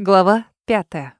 Глава пятая.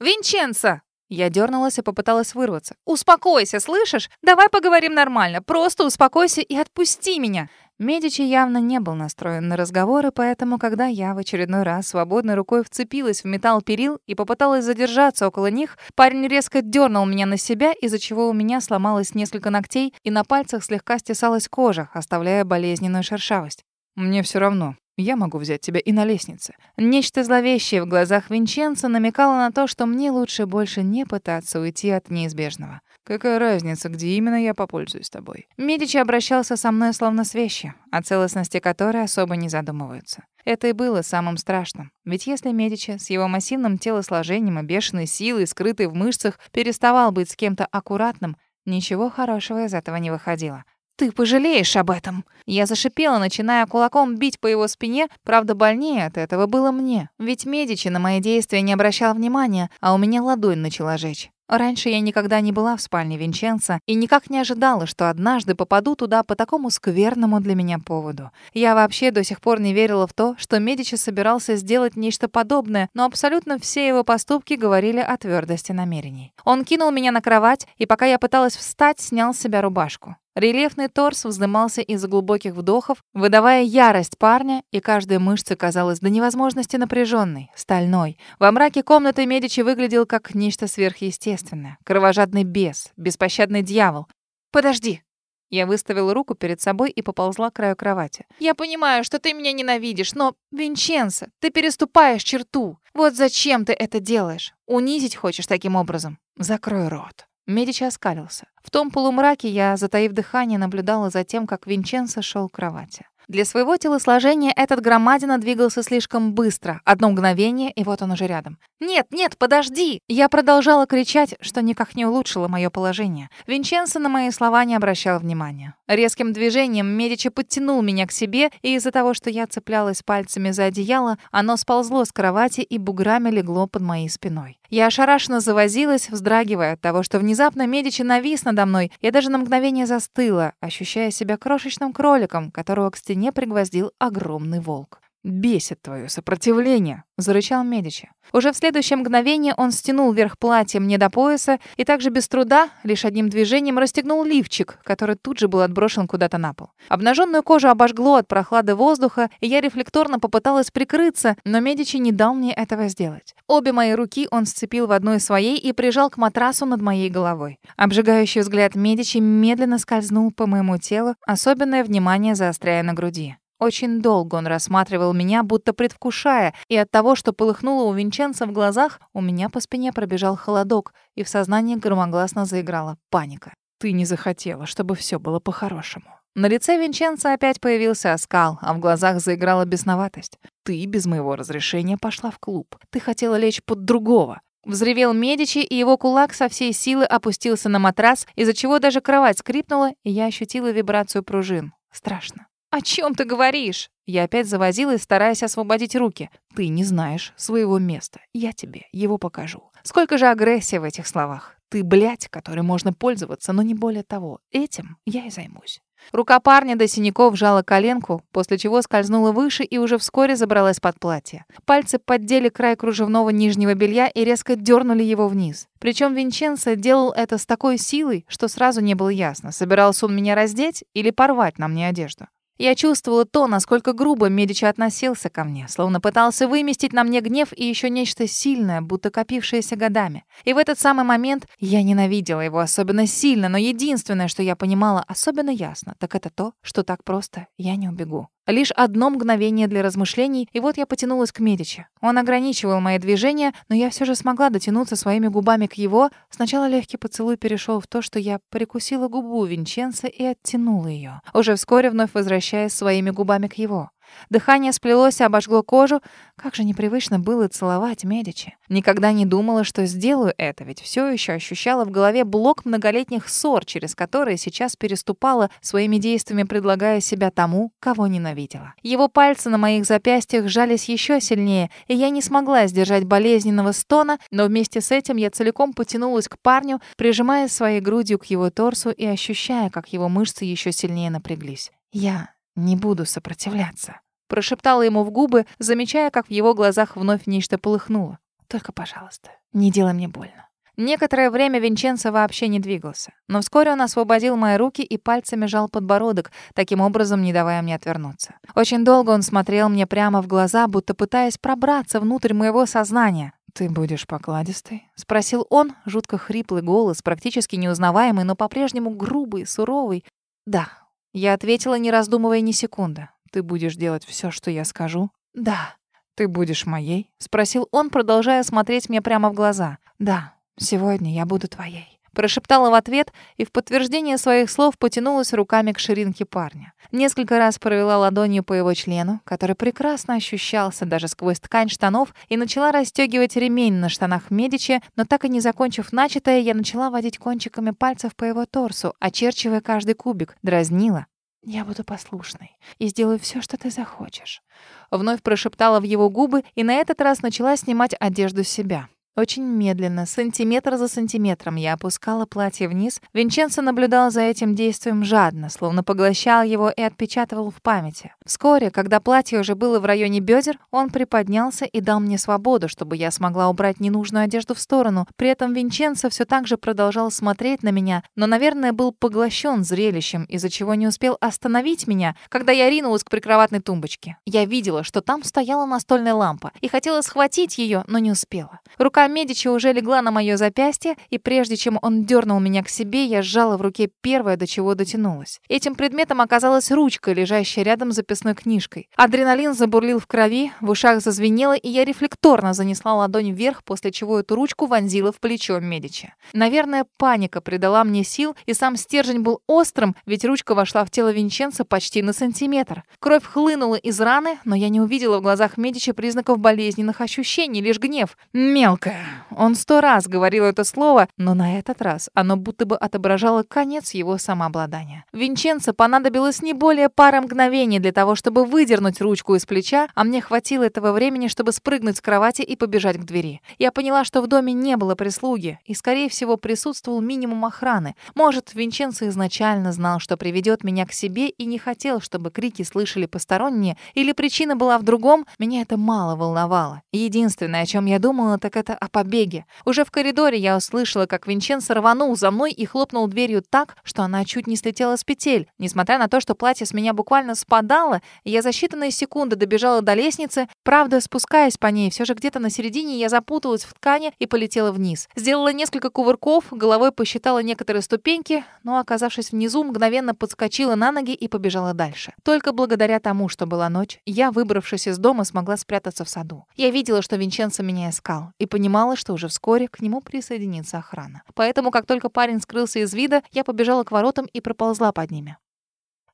«Винченцо!» Я дернулась и попыталась вырваться. «Успокойся, слышишь? Давай поговорим нормально. Просто успокойся и отпусти меня!» Медичи явно не был настроен на разговоры, поэтому, когда я в очередной раз свободной рукой вцепилась в металл перил и попыталась задержаться около них, парень резко дернул меня на себя, из-за чего у меня сломалось несколько ногтей, и на пальцах слегка стесалась кожа, оставляя болезненную шершавость. «Мне все равно. Я могу взять тебя и на лестнице. Нечто зловещее в глазах Винченца намекало на то, что мне лучше больше не пытаться уйти от неизбежного. Какая разница, где именно я попользуюсь тобой? Медичи обращался со мной словно с вещью, о целостности которой особо не задумываются. Это и было самым страшным. Ведь если Медичи с его массивным телосложением и бешеной силой, скрытой в мышцах, переставал быть с кем-то аккуратным, ничего хорошего из этого не выходило. Ты пожалеешь об этом. Я зашипела, начиная кулаком бить по его спине, правда, больнее от этого было мне. Ведь Медичи на мои действия не обращал внимания, а у меня ладонь начала жечь. Раньше я никогда не была в спальне Винченца и никак не ожидала, что однажды попаду туда по такому скверному для меня поводу. Я вообще до сих пор не верила в то, что Медичи собирался сделать нечто подобное, но абсолютно все его поступки говорили о твердости намерений. Он кинул меня на кровать, и пока я пыталась встать, снял с себя рубашку. Рельефный торс вздымался из-за глубоких вдохов, выдавая ярость парня, и каждая мышца казалась до невозможности напряженной, стальной. Во мраке комнаты Медичи выглядел как нечто сверхъестественное. Кровожадный бес, беспощадный дьявол. «Подожди!» Я выставила руку перед собой и поползла к краю кровати. «Я понимаю, что ты меня ненавидишь, но, Винченцо, ты переступаешь черту. Вот зачем ты это делаешь? Унизить хочешь таким образом? Закрой рот». Медичи оскалился. В том полумраке я, затаив дыхание, наблюдала за тем, как Винченцо шел к кровати. Для своего телосложения этот громадина двигался слишком быстро. Одно мгновение, и вот он уже рядом. «Нет, нет, подожди!» Я продолжала кричать, что никак не улучшило мое положение. Винченцо на мои слова не обращал внимания. Резким движением Медичи подтянул меня к себе, и из-за того, что я цеплялась пальцами за одеяло, оно сползло с кровати и буграми легло под моей спиной. Я ошарашенно завозилась, вздрагивая от того, что внезапно Медичи навис надо мной. Я даже на мгновение застыла, ощущая себя крошечным кроликом, которого к стене пригвоздил огромный волк. «Бесит твое сопротивление», — зарычал Медичи. Уже в следующее мгновение он стянул верх платья мне до пояса и также без труда, лишь одним движением, расстегнул лифчик, который тут же был отброшен куда-то на пол. Обнаженную кожу обожгло от прохлады воздуха, и я рефлекторно попыталась прикрыться, но Медичи не дал мне этого сделать. Обе мои руки он сцепил в одной своей и прижал к матрасу над моей головой. Обжигающий взгляд Медичи медленно скользнул по моему телу, особенное внимание заостряя на груди. Очень долго он рассматривал меня, будто предвкушая, и от того, что полыхнуло у Винченца в глазах, у меня по спине пробежал холодок, и в сознании громогласно заиграла паника. «Ты не захотела, чтобы все было по-хорошему». На лице Винченца опять появился оскал, а в глазах заиграла бесноватость. «Ты без моего разрешения пошла в клуб. Ты хотела лечь под другого». Взревел Медичи, и его кулак со всей силы опустился на матрас, из-за чего даже кровать скрипнула, и я ощутила вибрацию пружин. Страшно. «О чем ты говоришь?» Я опять завозилась, стараясь освободить руки. «Ты не знаешь своего места. Я тебе его покажу». Сколько же агрессии в этих словах. Ты, блядь, которой можно пользоваться, но не более того. Этим я и займусь. Рука парня до синяков жала коленку, после чего скользнула выше и уже вскоре забралась под платье. Пальцы поддели край кружевного нижнего белья и резко дернули его вниз. Причем Винченцо делал это с такой силой, что сразу не было ясно, собирался он меня раздеть или порвать на мне одежду. Я чувствовала то, насколько грубо Медичи относился ко мне, словно пытался выместить на мне гнев и еще нечто сильное, будто копившееся годами. И в этот самый момент я ненавидела его особенно сильно, но единственное, что я понимала особенно ясно, так это то, что так просто я не убегу. Лишь одно мгновение для размышлений, и вот я потянулась к Медичи. Он ограничивал мои движения, но я все же смогла дотянуться своими губами к его. Сначала легкий поцелуй перешел в то, что я прикусила губу Винченца и оттянула ее, уже вскоре вновь возвращаясь своими губами к его. Дыхание сплелось и обожгло кожу. Как же непривычно было целовать Медичи. Никогда не думала, что сделаю это, ведь все еще ощущала в голове блок многолетних ссор, через которые сейчас переступала своими действиями, предлагая себя тому, кого ненавидела. Его пальцы на моих запястьях сжались еще сильнее, и я не смогла сдержать болезненного стона, но вместе с этим я целиком потянулась к парню, прижимая своей грудью к его торсу и ощущая, как его мышцы еще сильнее напряглись. Я не буду сопротивляться Прошептала ему в губы, замечая, как в его глазах вновь нечто полыхнуло. «Только, пожалуйста, не делай мне больно». Некоторое время Винченцо вообще не двигался, но вскоре он освободил мои руки и пальцами жал подбородок, таким образом не давая мне отвернуться. Очень долго он смотрел мне прямо в глаза, будто пытаясь пробраться внутрь моего сознания. «Ты будешь покладистой?» — спросил он, жутко хриплый голос, практически неузнаваемый, но по-прежнему грубый, суровый. «Да». Я ответила, не раздумывая ни секунды. «Ты будешь делать все, что я скажу?» «Да». «Ты будешь моей?» — спросил он, продолжая смотреть мне прямо в глаза. «Да, сегодня я буду твоей». Прошептала в ответ и в подтверждение своих слов потянулась руками к ширинке парня. Несколько раз провела ладонью по его члену, который прекрасно ощущался даже сквозь ткань штанов, и начала расстегивать ремень на штанах Медичи, но так и не закончив начатое, я начала водить кончиками пальцев по его торсу, очерчивая каждый кубик, дразнила. «Я буду послушной и сделаю все, что ты захочешь». Вновь прошептала в его губы и на этот раз начала снимать одежду с себя. Очень медленно, сантиметр за сантиметром, я опускала платье вниз. Винченцо наблюдал за этим действием жадно, словно поглощал его и отпечатывал в памяти. Вскоре, когда платье уже было в районе бедер, он приподнялся и дал мне свободу, чтобы я смогла убрать ненужную одежду в сторону. При этом Винченцо все так же продолжал смотреть на меня, но, наверное, был поглощен зрелищем, из-за чего не успел остановить меня, когда я ринулась к прикроватной тумбочке. Я видела, что там стояла настольная лампа, и хотела схватить ее, но не успела. Рука Медичи уже легла на мое запястье, и прежде чем он дернул меня к себе, я сжала в руке первое, до чего дотянулась. Этим предметом оказалась ручка, лежащая рядом с записной книжкой. Адреналин забурлил в крови, в ушах зазвенело, и я рефлекторно занесла ладонь вверх, после чего эту ручку вонзила в плечо Медичи. Наверное, паника придала мне сил, и сам стержень был острым, ведь ручка вошла в тело Винченца почти на сантиметр. Кровь хлынула из раны, но я не увидела в глазах Медичи признаков болезненных ощущений, лишь гнев. Мелко он сто раз говорил это слово, но на этот раз оно будто бы отображало конец его самообладания. Винченцо понадобилось не более пары мгновений для того, чтобы выдернуть ручку из плеча, а мне хватило этого времени, чтобы спрыгнуть с кровати и побежать к двери. Я поняла, что в доме не было прислуги, и, скорее всего, присутствовал минимум охраны. Может, Винченцо изначально знал, что приведет меня к себе и не хотел, чтобы крики слышали посторонние, или причина была в другом, меня это мало волновало. Единственное, о чем я думала, так это о побеге. Уже в коридоре я услышала, как Винченцо рванул за мной и хлопнул дверью так, что она чуть не слетела с петель. Несмотря на то, что платье с меня буквально спадало, я за считанные секунды добежала до лестницы. Правда, спускаясь по ней, все же где-то на середине я запуталась в ткани и полетела вниз. Сделала несколько кувырков, головой посчитала некоторые ступеньки, но, оказавшись внизу, мгновенно подскочила на ноги и побежала дальше. Только благодаря тому, что была ночь, я, выбравшись из дома, смогла спрятаться в саду. Я видела, что Винченцо меня искал, и понимала, понимала, что уже вскоре к нему присоединится охрана. Поэтому, как только парень скрылся из вида, я побежала к воротам и проползла под ними.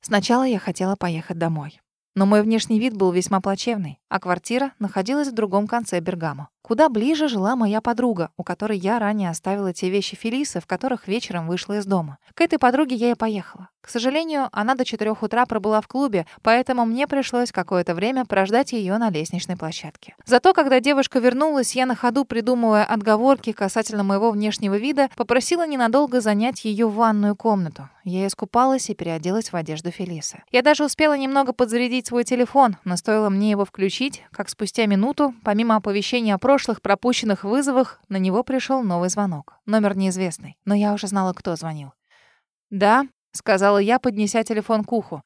Сначала я хотела поехать домой. Но мой внешний вид был весьма плачевный, а квартира находилась в другом конце Бергамо. Куда ближе жила моя подруга, у которой я ранее оставила те вещи Фелисы, в которых вечером вышла из дома. К этой подруге я и поехала. К сожалению, она до четырех утра пробыла в клубе, поэтому мне пришлось какое-то время прождать ее на лестничной площадке. Зато, когда девушка вернулась, я на ходу, придумывая отговорки касательно моего внешнего вида, попросила ненадолго занять ее ванную комнату. Я искупалась и переоделась в одежду Фелисы. Я даже успела немного подзарядить свой телефон, но стоило мне его включить, как спустя минуту, помимо оповещения о прошлых пропущенных вызовах, на него пришел новый звонок. Номер неизвестный, но я уже знала, кто звонил. «Да», — сказала я, поднеся телефон к уху.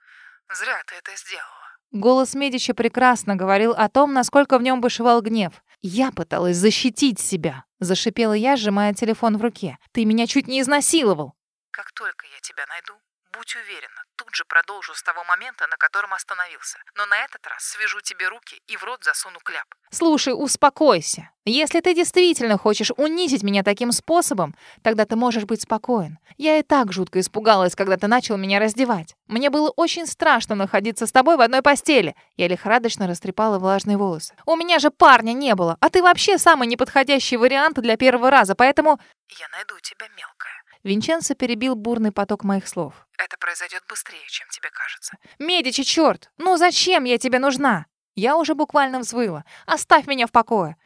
«Зря ты это сделала». Голос Медича прекрасно говорил о том, насколько в нем бушевал гнев. «Я пыталась защитить себя», — зашипела я, сжимая телефон в руке. «Ты меня чуть не изнасиловал». «Как только я тебя найду, будь уверена, тут же продолжу с того момента, на котором остановился. Но на этот раз свяжу тебе руки и в рот засуну кляп. Слушай, успокойся. Если ты действительно хочешь унизить меня таким способом, тогда ты можешь быть спокоен. Я и так жутко испугалась, когда ты начал меня раздевать. Мне было очень страшно находиться с тобой в одной постели. Я лихорадочно растрепала влажные волосы. У меня же парня не было, а ты вообще самый неподходящий вариант для первого раза, поэтому... Я найду тебя, мелкая. Винченцо перебил бурный поток моих слов. Это произойдет быстрее, чем тебе кажется. Медичи, черт! Ну зачем я тебе нужна? Я уже буквально взвыла. Оставь меня в покое.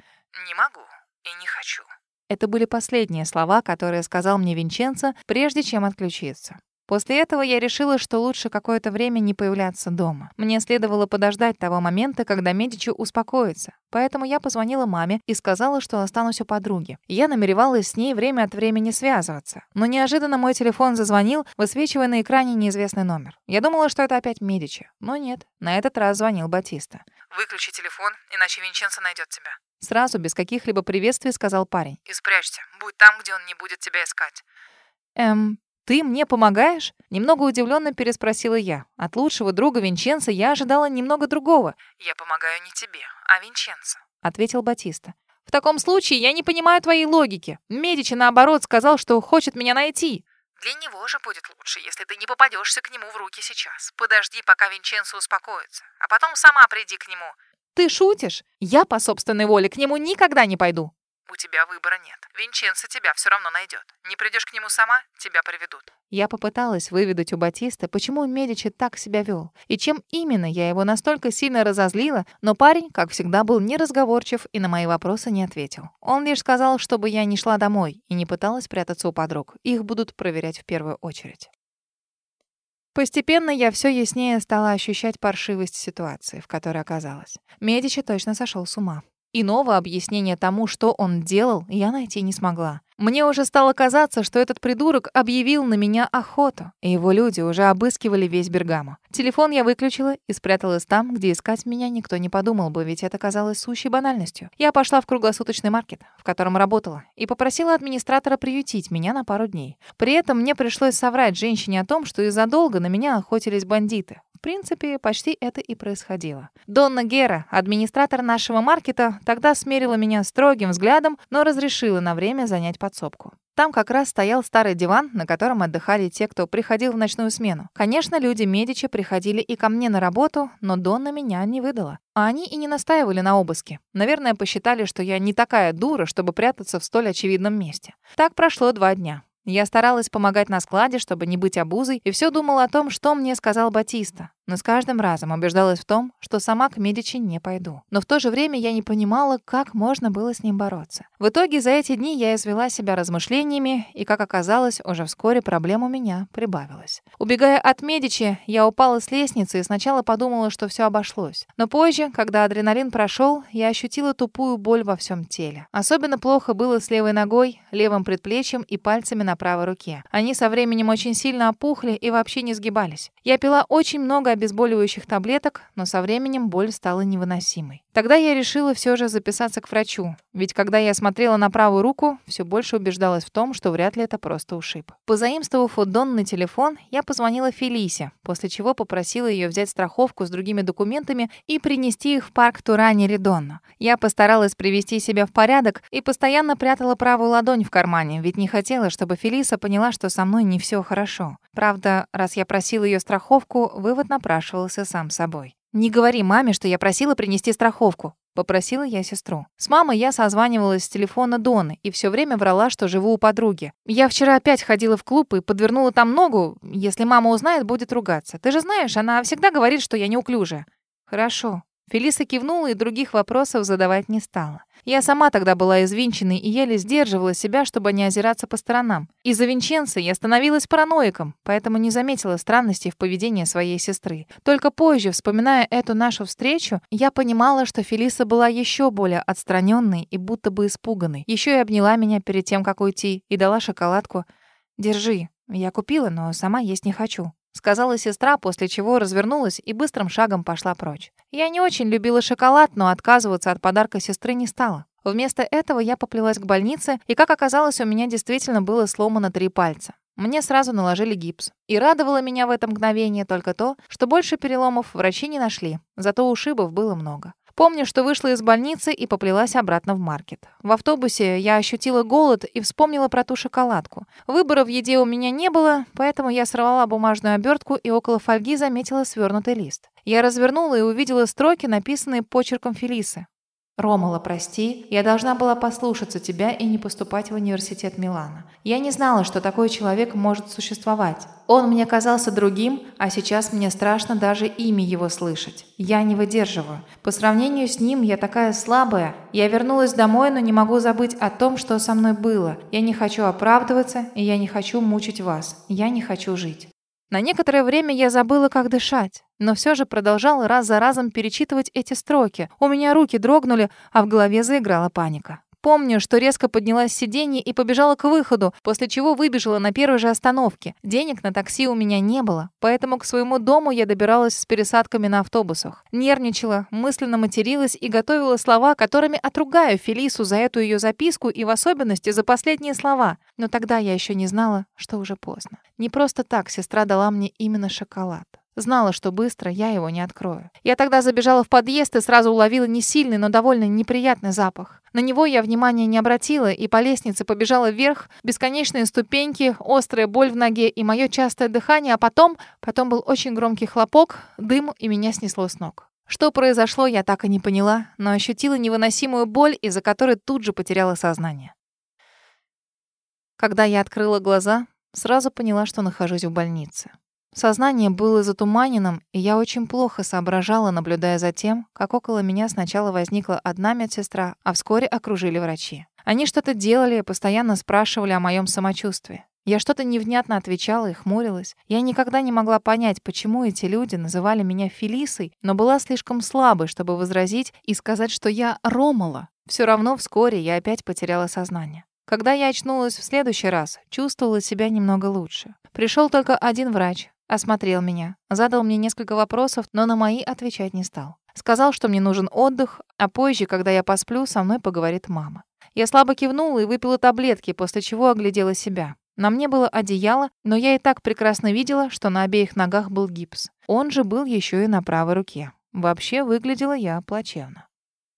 Не могу и не хочу. Это были последние слова, которые сказал мне Винченцо, прежде чем отключиться. После этого я решила, что лучше какое-то время не появляться дома. Мне следовало подождать того момента, когда Медичи успокоится. Поэтому я позвонила маме и сказала, что останусь у подруги. Я намеревалась с ней время от времени связываться. Но неожиданно мой телефон зазвонил, высвечивая на экране неизвестный номер. Я думала, что это опять Медичи. Но нет, на этот раз звонил Батиста. «Выключи телефон, иначе Винченцо найдет тебя». Сразу, без каких-либо приветствий, сказал парень. «И спрячься. Будь там, где он не будет тебя искать». «Эм, «Ты мне помогаешь?» Немного удивленно переспросила я. От лучшего друга Винченца я ожидала немного другого. «Я помогаю не тебе, а Винченцо», — ответил Батиста. «В таком случае я не понимаю твоей логики. Медичи, наоборот, сказал, что хочет меня найти». «Для него же будет лучше, если ты не попадешься к нему в руки сейчас. Подожди, пока Винченцо успокоится, а потом сама приди к нему». «Ты шутишь? Я по собственной воле к нему никогда не пойду». У тебя выбора нет. Винченцо тебя все равно найдет. Не придешь к нему сама, тебя приведут. Я попыталась выведать у Батиста, почему Медичи так себя вел, и чем именно я его настолько сильно разозлила, но парень, как всегда, был неразговорчив и на мои вопросы не ответил. Он лишь сказал, чтобы я не шла домой и не пыталась прятаться у подруг. Их будут проверять в первую очередь. Постепенно я все яснее стала ощущать паршивость ситуации, в которой оказалась. Медичи точно сошел с ума. Иного объяснения тому, что он делал, я найти не смогла. Мне уже стало казаться, что этот придурок объявил на меня охоту, и его люди уже обыскивали весь Бергамо. Телефон я выключила и спряталась там, где искать меня никто не подумал бы, ведь это казалось сущей банальностью. Я пошла в круглосуточный маркет, в котором работала, и попросила администратора приютить меня на пару дней. При этом мне пришлось соврать женщине о том, что из-за долга на меня охотились бандиты. Принципе, почти это и происходило. Донна Гера, администратор нашего маркета, тогда смерила меня строгим взглядом, но разрешила на время занять подсобку. Там как раз стоял старый диван, на котором отдыхали те, кто приходил в ночную смену. Конечно, люди Медичи приходили и ко мне на работу, но Донна меня не выдала. А они и не настаивали на обыске. Наверное, посчитали, что я не такая дура, чтобы прятаться в столь очевидном месте. Так прошло два дня. Я старалась помогать на складе, чтобы не быть обузой, и все думала о том, что мне сказал Батиста но с каждым разом убеждалась в том, что сама к Медичи не пойду. Но в то же время я не понимала, как можно было с ним бороться. В итоге за эти дни я извела себя размышлениями, и, как оказалось, уже вскоре проблем у меня прибавилось. Убегая от Медичи, я упала с лестницы и сначала подумала, что все обошлось. Но позже, когда адреналин прошел, я ощутила тупую боль во всем теле. Особенно плохо было с левой ногой, левым предплечьем и пальцами на правой руке. Они со временем очень сильно опухли и вообще не сгибались. Я пила очень много обезболивающих таблеток, но со временем боль стала невыносимой. Тогда я решила все же записаться к врачу, ведь когда я смотрела на правую руку, все больше убеждалась в том, что вряд ли это просто ушиб. Позаимствовав у Донны телефон, я позвонила Фелисе, после чего попросила ее взять страховку с другими документами и принести их в парк Турани Редонно. Я постаралась привести себя в порядок и постоянно прятала правую ладонь в кармане, ведь не хотела, чтобы Фелиса поняла, что со мной не все хорошо. Правда, раз я просила ее страховку, вывод напрашивался сам собой. «Не говори маме, что я просила принести страховку», — попросила я сестру. С мамой я созванивалась с телефона Доны и все время врала, что живу у подруги. Я вчера опять ходила в клуб и подвернула там ногу. Если мама узнает, будет ругаться. Ты же знаешь, она всегда говорит, что я неуклюжая. «Хорошо», Фелиса кивнула и других вопросов задавать не стала. Я сама тогда была извинченной и еле сдерживала себя, чтобы не озираться по сторонам. Из-за Винченца я становилась параноиком, поэтому не заметила странностей в поведении своей сестры. Только позже, вспоминая эту нашу встречу, я понимала, что Фелиса была еще более отстраненной и будто бы испуганной. Еще и обняла меня перед тем, как уйти, и дала шоколадку. «Держи. Я купила, но сама есть не хочу» сказала сестра, после чего развернулась и быстрым шагом пошла прочь. Я не очень любила шоколад, но отказываться от подарка сестры не стала. Вместо этого я поплелась к больнице, и, как оказалось, у меня действительно было сломано три пальца. Мне сразу наложили гипс. И радовало меня в это мгновение только то, что больше переломов врачи не нашли, зато ушибов было много. Помню, что вышла из больницы и поплелась обратно в маркет. В автобусе я ощутила голод и вспомнила про ту шоколадку. Выбора в еде у меня не было, поэтому я сорвала бумажную обертку и около фольги заметила свернутый лист. Я развернула и увидела строки, написанные почерком Фелисы. «Ромала, прости, я должна была послушаться тебя и не поступать в университет Милана. Я не знала, что такой человек может существовать. Он мне казался другим, а сейчас мне страшно даже имя его слышать. Я не выдерживаю. По сравнению с ним я такая слабая. Я вернулась домой, но не могу забыть о том, что со мной было. Я не хочу оправдываться, и я не хочу мучить вас. Я не хочу жить». На некоторое время я забыла, как дышать, но все же продолжала раз за разом перечитывать эти строки. У меня руки дрогнули, а в голове заиграла паника. Помню, что резко поднялась с сиденья и побежала к выходу, после чего выбежала на первой же остановке. Денег на такси у меня не было, поэтому к своему дому я добиралась с пересадками на автобусах. Нервничала, мысленно материлась и готовила слова, которыми отругаю Фелису за эту ее записку и в особенности за последние слова. Но тогда я еще не знала, что уже поздно. Не просто так сестра дала мне именно шоколад. Знала, что быстро я его не открою. Я тогда забежала в подъезд и сразу уловила не сильный, но довольно неприятный запах. На него я внимания не обратила и по лестнице побежала вверх, бесконечные ступеньки, острая боль в ноге и мое частое дыхание, а потом... Потом был очень громкий хлопок, дым, и меня снесло с ног. Что произошло, я так и не поняла, но ощутила невыносимую боль, из-за которой тут же потеряла сознание. Когда я открыла глаза, сразу поняла, что нахожусь в больнице. Сознание было затуманенным, и я очень плохо соображала, наблюдая за тем, как около меня сначала возникла одна медсестра, а вскоре окружили врачи. Они что-то делали и постоянно спрашивали о моем самочувствии. Я что-то невнятно отвечала и хмурилась. Я никогда не могла понять, почему эти люди называли меня Фелисой, но была слишком слабой, чтобы возразить и сказать, что я Ромала. Все равно вскоре я опять потеряла сознание. Когда я очнулась в следующий раз, чувствовала себя немного лучше. Пришел только один врач, Осмотрел меня, задал мне несколько вопросов, но на мои отвечать не стал. Сказал, что мне нужен отдых, а позже, когда я посплю, со мной поговорит мама. Я слабо кивнула и выпила таблетки, после чего оглядела себя. На мне было одеяло, но я и так прекрасно видела, что на обеих ногах был гипс. Он же был еще и на правой руке. Вообще выглядела я плачевно.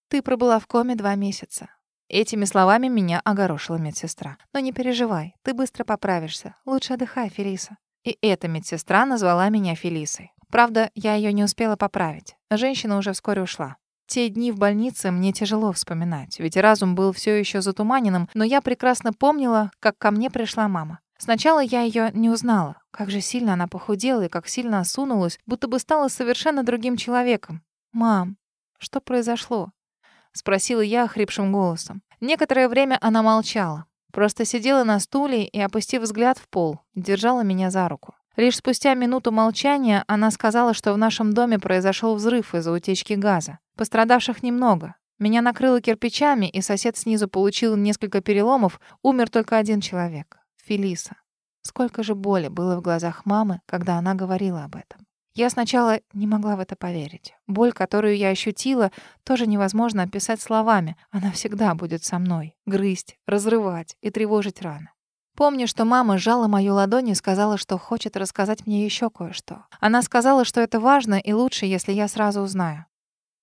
«Ты пробыла в коме два месяца». Этими словами меня огорошила медсестра. «Но не переживай, ты быстро поправишься. Лучше отдыхай, Фелиса. И эта медсестра назвала меня Фелисой. Правда, я ее не успела поправить. Женщина уже вскоре ушла. Те дни в больнице мне тяжело вспоминать, ведь разум был все еще затуманенным, но я прекрасно помнила, как ко мне пришла мама. Сначала я ее не узнала. Как же сильно она похудела и как сильно осунулась, будто бы стала совершенно другим человеком. «Мам, что произошло?» — спросила я хрипшим голосом. Некоторое время она молчала. Просто сидела на стуле и, опустив взгляд в пол, держала меня за руку. Лишь спустя минуту молчания она сказала, что в нашем доме произошел взрыв из-за утечки газа. Пострадавших немного. Меня накрыло кирпичами, и сосед снизу получил несколько переломов. Умер только один человек — Фелиса. Сколько же боли было в глазах мамы, когда она говорила об этом. Я сначала не могла в это поверить. Боль, которую я ощутила, тоже невозможно описать словами. Она всегда будет со мной. Грызть, разрывать и тревожить раны. Помню, что мама сжала мою ладонь и сказала, что хочет рассказать мне еще кое-что. Она сказала, что это важно и лучше, если я сразу узнаю.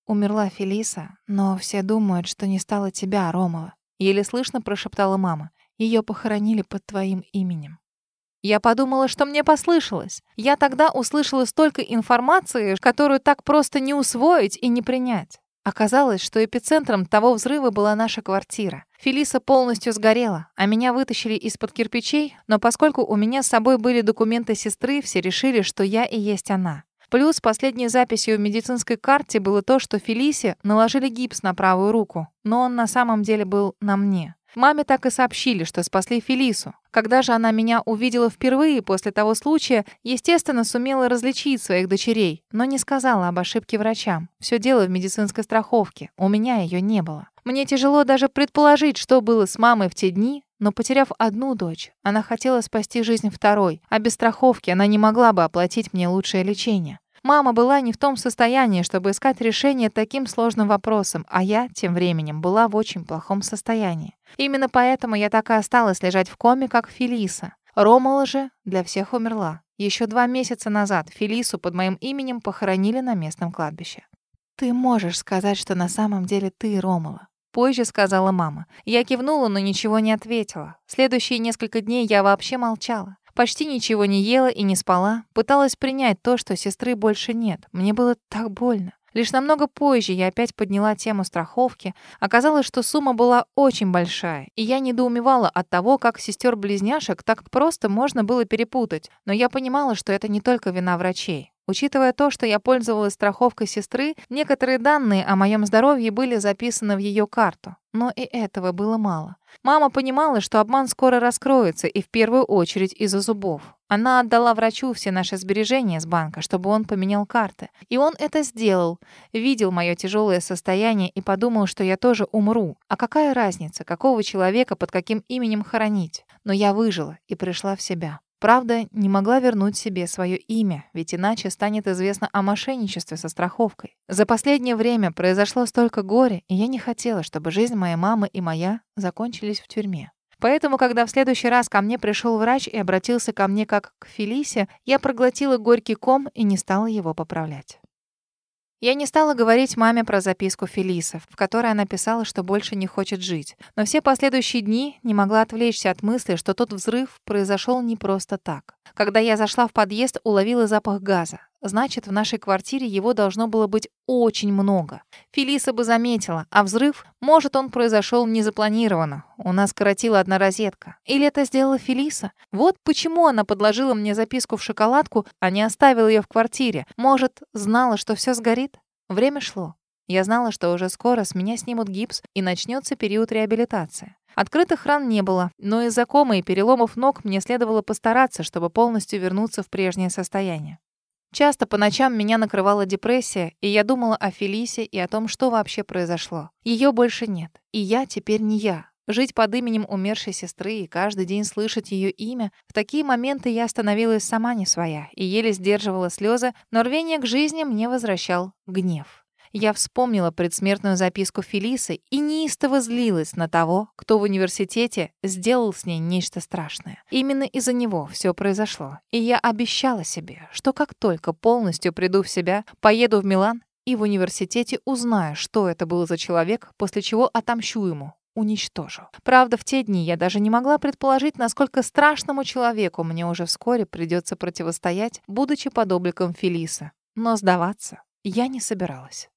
Умерла Фелиса, но все думают, что не стало тебя, Ромова. Еле слышно прошептала мама. Ее похоронили под твоим именем. Я подумала, что мне послышалось. Я тогда услышала столько информации, которую так просто не усвоить и не принять. Оказалось, что эпицентром того взрыва была наша квартира. Фелиса полностью сгорела, а меня вытащили из-под кирпичей, но поскольку у меня с собой были документы сестры, все решили, что я и есть она. Плюс последней записью в медицинской карте было то, что Фелисе наложили гипс на правую руку, но он на самом деле был на мне. Маме так и сообщили, что спасли Фелису. Когда же она меня увидела впервые после того случая, естественно, сумела различить своих дочерей, но не сказала об ошибке врачам. Все дело в медицинской страховке. У меня ее не было. Мне тяжело даже предположить, что было с мамой в те дни, но потеряв одну дочь, она хотела спасти жизнь второй, а без страховки она не могла бы оплатить мне лучшее лечение. Мама была не в том состоянии, чтобы искать решение таким сложным вопросам, а я, тем временем, была в очень плохом состоянии. Именно поэтому я так и осталась лежать в коме, как Фелиса. Ромала же для всех умерла. Еще два месяца назад Фелису под моим именем похоронили на местном кладбище. «Ты можешь сказать, что на самом деле ты Ромала», позже сказала мама. Я кивнула, но ничего не ответила. Следующие несколько дней я вообще молчала. Почти ничего не ела и не спала. Пыталась принять то, что сестры больше нет. Мне было так больно. Лишь намного позже я опять подняла тему страховки. Оказалось, что сумма была очень большая, и я недоумевала от того, как сестер-близняшек так просто можно было перепутать. Но я понимала, что это не только вина врачей. Учитывая то, что я пользовалась страховкой сестры, некоторые данные о моем здоровье были записаны в ее карту. Но и этого было мало. Мама понимала, что обман скоро раскроется, и в первую очередь из-за зубов. Она отдала врачу все наши сбережения с банка, чтобы он поменял карты. И он это сделал. Видел мое тяжелое состояние и подумал, что я тоже умру. А какая разница, какого человека под каким именем хоронить? Но я выжила и пришла в себя. Правда, не могла вернуть себе свое имя, ведь иначе станет известно о мошенничестве со страховкой. За последнее время произошло столько горя, и я не хотела, чтобы жизнь моей мамы и моя закончились в тюрьме. Поэтому, когда в следующий раз ко мне пришел врач и обратился ко мне как к Фелисе, я проглотила горький ком и не стала его поправлять. Я не стала говорить маме про записку Фелиса, в которой она писала, что больше не хочет жить. Но все последующие дни не могла отвлечься от мысли, что тот взрыв произошел не просто так. Когда я зашла в подъезд, уловила запах газа. Значит, в нашей квартире его должно было быть очень много. Фелиса бы заметила, а взрыв, может, он произошел незапланированно. У нас коротила одна розетка. Или это сделала Фелиса? Вот почему она подложила мне записку в шоколадку, а не оставила ее в квартире. Может, знала, что все сгорит? Время шло. Я знала, что уже скоро с меня снимут гипс и начнется период реабилитации. Открытых ран не было, но из-за комы и переломов ног мне следовало постараться, чтобы полностью вернуться в прежнее состояние. Часто по ночам меня накрывала депрессия, и я думала о Фелисе и о том, что вообще произошло. Ее больше нет, и я теперь не я. Жить под именем умершей сестры и каждый день слышать ее имя, в такие моменты я становилась сама не своя и еле сдерживала слезы, но рвение к жизни мне возвращал гнев. Я вспомнила предсмертную записку Фелисы и неистово злилась на того, кто в университете сделал с ней нечто страшное. Именно из-за него все произошло. И я обещала себе, что как только полностью приду в себя, поеду в Милан и в университете узнаю, что это был за человек, после чего отомщу ему, уничтожу. Правда, в те дни я даже не могла предположить, насколько страшному человеку мне уже вскоре придется противостоять, будучи под обликом Фелиса. Но сдаваться я не собиралась.